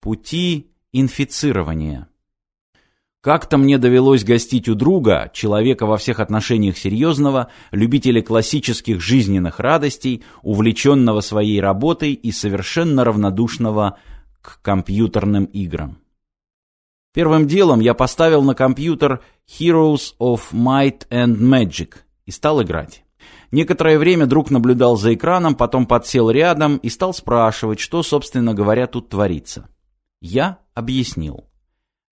Пути инфицирования. Как-то мне довелось гостить у друга, человека во всех отношениях серьезного, любителя классических жизненных радостей, увлеченного своей работой и совершенно равнодушного к компьютерным играм. Первым делом я поставил на компьютер Heroes of Might and Magic и стал играть. Некоторое время друг наблюдал за экраном, потом подсел рядом и стал спрашивать, что, собственно говоря, тут творится. Я объяснил.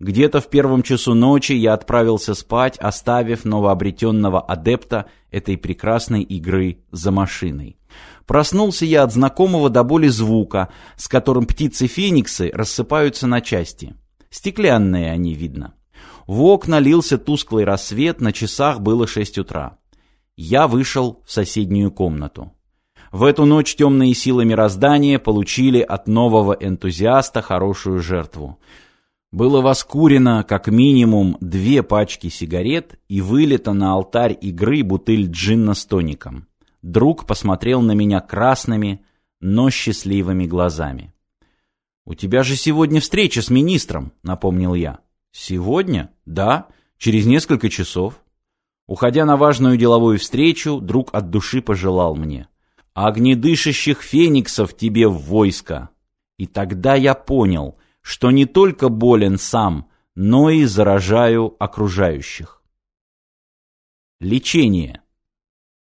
Где-то в первом часу ночи я отправился спать, оставив новообретенного адепта этой прекрасной игры за машиной. Проснулся я от знакомого до боли звука, с которым птицы-фениксы рассыпаются на части. Стеклянные они, видно. В окна лился тусклый рассвет, на часах было шесть утра. Я вышел в соседнюю комнату. В эту ночь темные силы мироздания получили от нового энтузиаста хорошую жертву. Было воскурено как минимум две пачки сигарет и вылито на алтарь игры бутыль джинна с тоником. Друг посмотрел на меня красными, но счастливыми глазами. «У тебя же сегодня встреча с министром», — напомнил я. «Сегодня? Да, через несколько часов». Уходя на важную деловую встречу, друг от души пожелал мне. «Огнедышащих фениксов тебе в войско!» И тогда я понял, что не только болен сам, но и заражаю окружающих. Лечение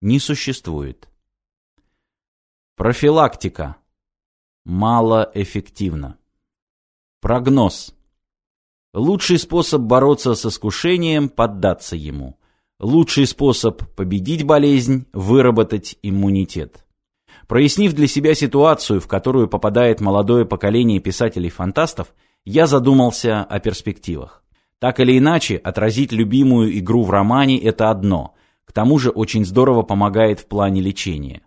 не существует. Профилактика малоэффективна. Прогноз. Лучший способ бороться с искушением – поддаться ему. Лучший способ победить болезнь – выработать иммунитет. Прояснив для себя ситуацию, в которую попадает молодое поколение писателей-фантастов, я задумался о перспективах. Так или иначе, отразить любимую игру в романе – это одно, к тому же очень здорово помогает в плане лечения.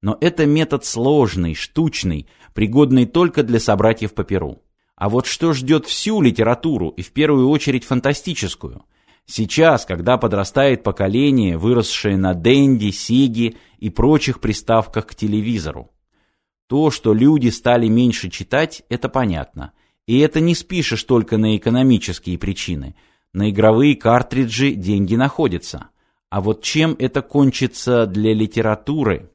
Но это метод сложный, штучный, пригодный только для собратьев по перу. А вот что ждет всю литературу, и в первую очередь фантастическую – Сейчас, когда подрастает поколение, выросшее на Денди, Сиги и прочих приставках к телевизору. То, что люди стали меньше читать, это понятно. И это не спишешь только на экономические причины. На игровые картриджи деньги находятся. А вот чем это кончится для литературы?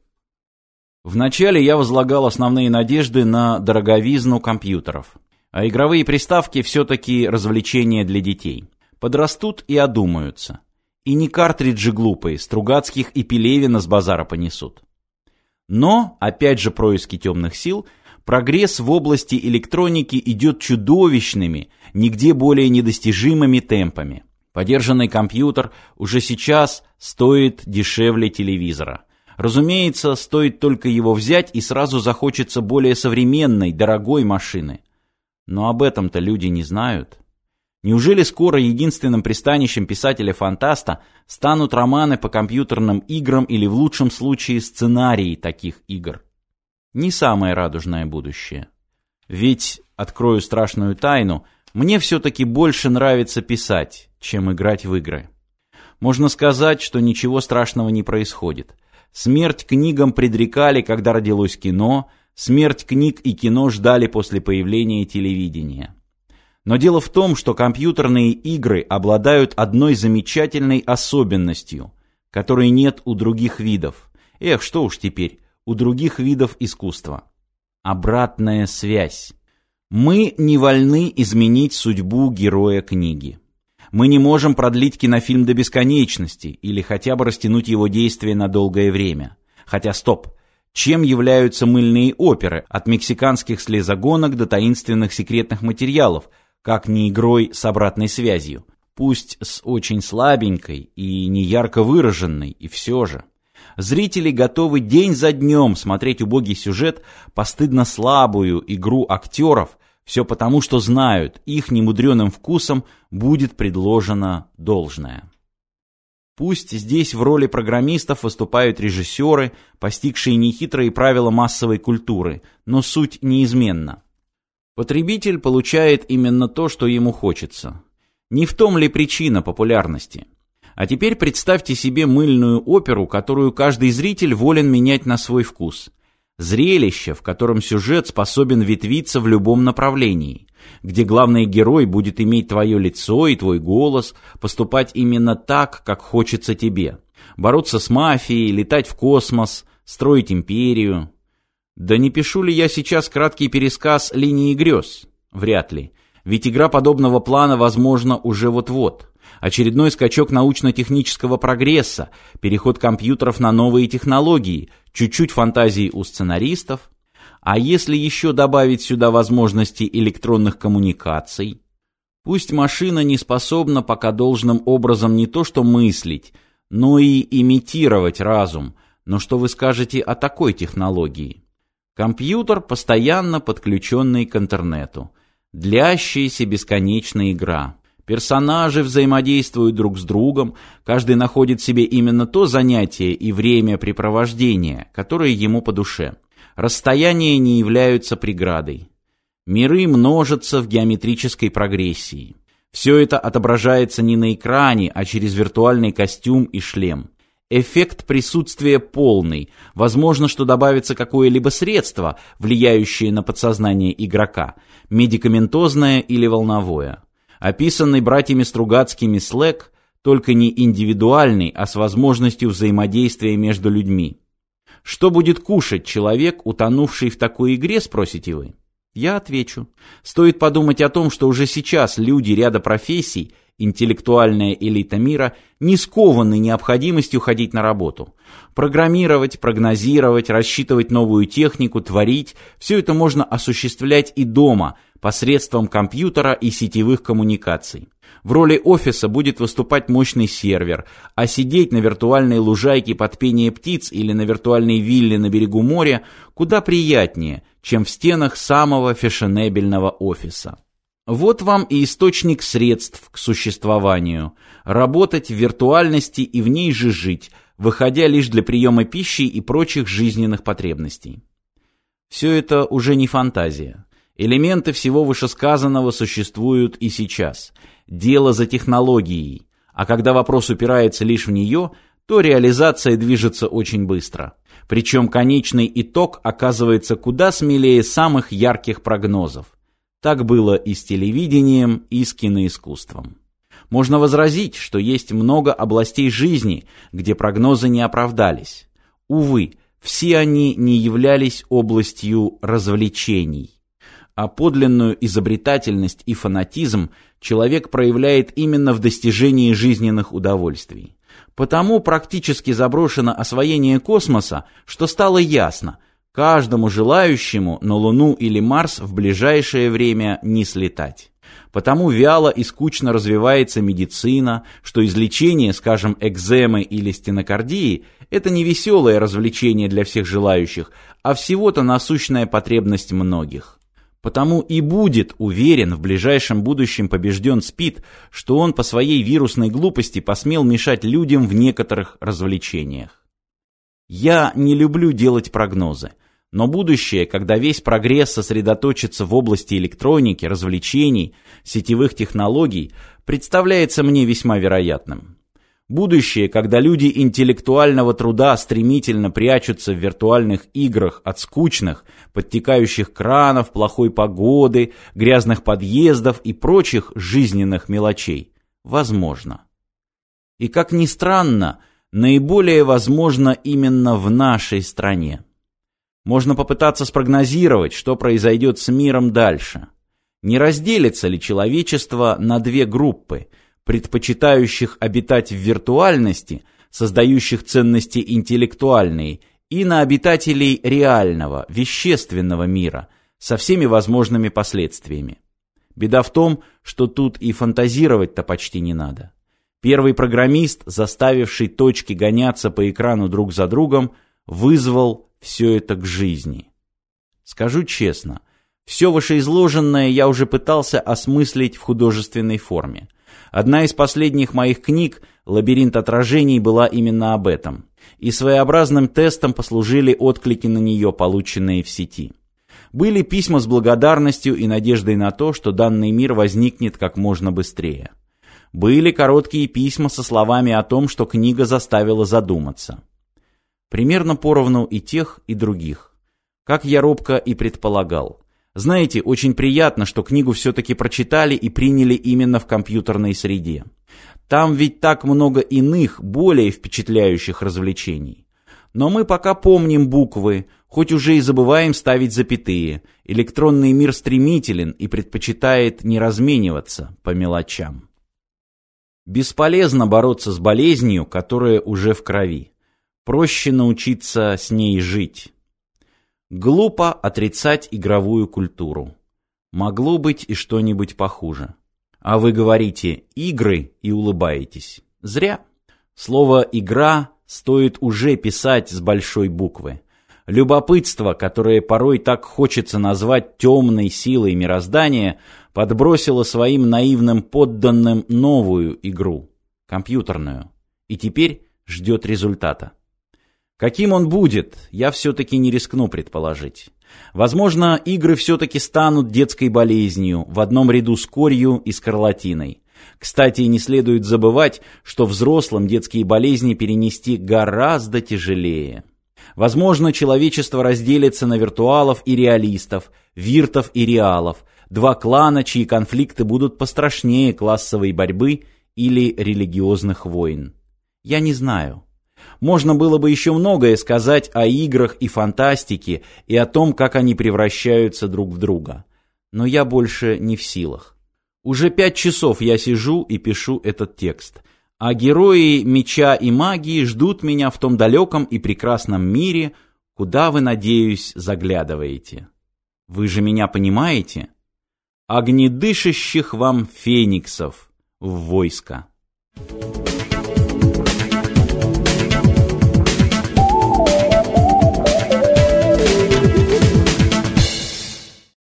Вначале я возлагал основные надежды на дороговизну компьютеров. А игровые приставки все-таки развлечения для детей. Подрастут и одумаются. И не картриджи глупые, Стругацких и Пелевина с базара понесут. Но, опять же происки темных сил, прогресс в области электроники идет чудовищными, нигде более недостижимыми темпами. Подержанный компьютер уже сейчас стоит дешевле телевизора. Разумеется, стоит только его взять и сразу захочется более современной, дорогой машины. Но об этом-то люди не знают. Неужели скоро единственным пристанищем писателя-фантаста станут романы по компьютерным играм или в лучшем случае сценарии таких игр? Не самое радужное будущее. Ведь, открою страшную тайну, мне все-таки больше нравится писать, чем играть в игры. Можно сказать, что ничего страшного не происходит. Смерть книгам предрекали, когда родилось кино, смерть книг и кино ждали после появления телевидения. Но дело в том, что компьютерные игры обладают одной замечательной особенностью, которой нет у других видов. Эх, что уж теперь, у других видов искусства. Обратная связь. Мы не вольны изменить судьбу героя книги. Мы не можем продлить кинофильм до бесконечности или хотя бы растянуть его действие на долгое время. Хотя стоп, чем являются мыльные оперы, от мексиканских слезогонок до таинственных секретных материалов – как не игрой с обратной связью. Пусть с очень слабенькой и не ярко выраженной, и все же. Зрители готовы день за днем смотреть убогий сюжет, постыдно слабую игру актеров, все потому, что знают, их немудреным вкусом будет предложено должное. Пусть здесь в роли программистов выступают режиссеры, постигшие нехитрые правила массовой культуры, но суть неизменна. Потребитель получает именно то, что ему хочется. Не в том ли причина популярности? А теперь представьте себе мыльную оперу, которую каждый зритель волен менять на свой вкус. Зрелище, в котором сюжет способен ветвиться в любом направлении. где главный герой будет иметь твое лицо и твой голос, поступать именно так, как хочется тебе. Бороться с мафией, летать в космос, строить империю. Да не пишу ли я сейчас краткий пересказ линии грез? Вряд ли. Ведь игра подобного плана возможна уже вот-вот. Очередной скачок научно-технического прогресса, переход компьютеров на новые технологии, чуть-чуть фантазии у сценаристов. А если еще добавить сюда возможности электронных коммуникаций? Пусть машина не способна пока должным образом не то что мыслить, но и имитировать разум. Но что вы скажете о такой технологии? Компьютер, постоянно подключенный к интернету. Длящаяся бесконечная игра. Персонажи взаимодействуют друг с другом, каждый находит себе именно то занятие и времяпрепровождение, которое ему по душе. Расстояния не являются преградой. Миры множатся в геометрической прогрессии. Все это отображается не на экране, а через виртуальный костюм и шлем. Эффект присутствия полный. Возможно, что добавится какое-либо средство, влияющее на подсознание игрока, медикаментозное или волновое описанный братьями Стругацкими Slack, только не индивидуальный, а с возможностью взаимодействия между людьми. Что будет кушать человек, утонувший в такой игре, спросите вы? Я отвечу. Стоит подумать о том, что уже сейчас люди ряда профессий, интеллектуальная элита мира, не скованы необходимостью ходить на работу. Программировать, прогнозировать, рассчитывать новую технику, творить – все это можно осуществлять и дома – посредством компьютера и сетевых коммуникаций. В роли офиса будет выступать мощный сервер, а сидеть на виртуальной лужайке под пение птиц или на виртуальной вилле на берегу моря куда приятнее, чем в стенах самого фешенебельного офиса. Вот вам и источник средств к существованию. Работать в виртуальности и в ней же жить, выходя лишь для приема пищи и прочих жизненных потребностей. Все это уже не фантазия. Элементы всего вышесказанного существуют и сейчас. Дело за технологией. А когда вопрос упирается лишь в нее, то реализация движется очень быстро. Причем конечный итог оказывается куда смелее самых ярких прогнозов. Так было и с телевидением, и с киноискусством. Можно возразить, что есть много областей жизни, где прогнозы не оправдались. Увы, все они не являлись областью развлечений а подлинную изобретательность и фанатизм человек проявляет именно в достижении жизненных удовольствий. Потому практически заброшено освоение космоса, что стало ясно, каждому желающему на Луну или Марс в ближайшее время не слетать. Потому вяло и скучно развивается медицина, что излечение, скажем, экземы или стенокардии – это не веселое развлечение для всех желающих, а всего-то насущная потребность многих. Потому и будет уверен в ближайшем будущем побежден СПИД, что он по своей вирусной глупости посмел мешать людям в некоторых развлечениях. Я не люблю делать прогнозы, но будущее, когда весь прогресс сосредоточится в области электроники, развлечений, сетевых технологий, представляется мне весьма вероятным. Будущее, когда люди интеллектуального труда стремительно прячутся в виртуальных играх от скучных, подтекающих кранов, плохой погоды, грязных подъездов и прочих жизненных мелочей, возможно. И как ни странно, наиболее возможно именно в нашей стране. Можно попытаться спрогнозировать, что произойдет с миром дальше. Не разделится ли человечество на две группы – предпочитающих обитать в виртуальности, создающих ценности интеллектуальные, и на обитателей реального, вещественного мира, со всеми возможными последствиями. Беда в том, что тут и фантазировать-то почти не надо. Первый программист, заставивший точки гоняться по экрану друг за другом, вызвал все это к жизни. Скажу честно, все вышеизложенное я уже пытался осмыслить в художественной форме. Одна из последних моих книг «Лабиринт отражений» была именно об этом. И своеобразным тестом послужили отклики на нее, полученные в сети. Были письма с благодарностью и надеждой на то, что данный мир возникнет как можно быстрее. Были короткие письма со словами о том, что книга заставила задуматься. Примерно поровну и тех, и других. Как я робко и предполагал. Знаете, очень приятно, что книгу все-таки прочитали и приняли именно в компьютерной среде. Там ведь так много иных, более впечатляющих развлечений. Но мы пока помним буквы, хоть уже и забываем ставить запятые. Электронный мир стремителен и предпочитает не размениваться по мелочам. Бесполезно бороться с болезнью, которая уже в крови. Проще научиться с ней жить. Глупо отрицать игровую культуру. Могло быть и что-нибудь похуже. А вы говорите «игры» и улыбаетесь. Зря. Слово «игра» стоит уже писать с большой буквы. Любопытство, которое порой так хочется назвать темной силой мироздания, подбросило своим наивным подданным новую игру, компьютерную, и теперь ждет результата. Каким он будет, я все-таки не рискну предположить. Возможно, игры все-таки станут детской болезнью в одном ряду с корью и скарлатиной. Кстати, не следует забывать, что взрослым детские болезни перенести гораздо тяжелее. Возможно, человечество разделится на виртуалов и реалистов, виртов и реалов, два клана, чьи конфликты будут пострашнее классовой борьбы или религиозных войн. Я не знаю. Можно было бы еще многое сказать о играх и фантастике, и о том, как они превращаются друг в друга. Но я больше не в силах. Уже пять часов я сижу и пишу этот текст. А герои меча и магии ждут меня в том далеком и прекрасном мире, куда вы, надеюсь, заглядываете. Вы же меня понимаете? Огнедышащих вам фениксов в войско. Thank you.